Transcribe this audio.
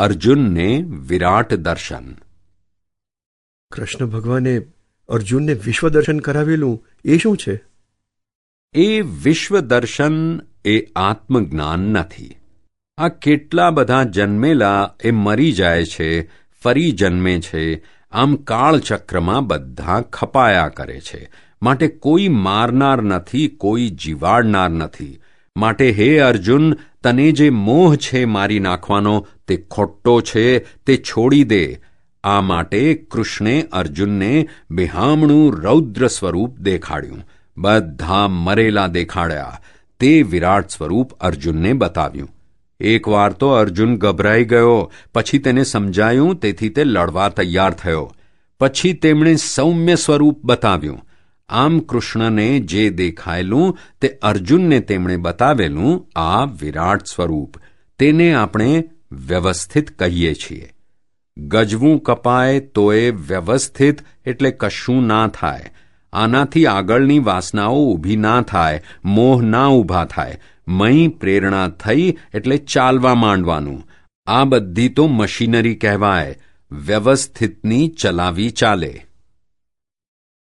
અર્જુનને વિરાટ દર્શન. કૃષ્ણ ભગવાને અર્જુનને વિશ્વ દર્શન કરાવેલું એ શું છે? એ વિશ્વ દર્શન એ આત્મજ્ઞાન નથી. આ કેટલા બધા જન્મેલા એ મરી જાય છે ફરી જન્મે છે આમ કાળચક્રમાં બધા ખપાયા કરે છે. માટે કોઈ મારનાર નથી કોઈ જીવાડનાર નથી. માટે હે અર્જુન, તને જે મોહ છે મારી નાખવાનો, તે ખોટો છે, તે છોડી દે. આ માટે કૃષ્ણે અર્જુનને બિહામણું રૌદ્ર સ્વરૂપ દેખાડ્યું. બધા મરેલા દેખાડ્યા. તે વિરાટ સ્વરૂપ અર્જુનને બતાવ્યું. એકવાર તો અર્જુન ગભરાઈ ગયો, પછી તેને સમજાયું, તેથી તે લડવા તૈયાર થયો. પછી તેમણે સૌમ્ય સ્વરૂપ બતાવ્યું. આમ કૃષ્ણને જે દેખાયેલું તે અર્જુનને તેમણે બતાવેલું આ વિરાટ સ્વરૂપ. તેને આપણે વ્યવસ્થિત કહીએ છીએ. ગજવું કપાય તો એ વ્યવસ્થિત એટલે કશું ના થાય. આનાથી આગળની વાસનાઓ ઊભી ના થાય, મોહ ના ઊભા થાય. મહી પ્રેરણા થઈ એટલે ચાલવા માંડવાનું. આ બધી તો મશીનરી કહેવાય. વ્યવસ્થિતની ચલાવી ચાલે.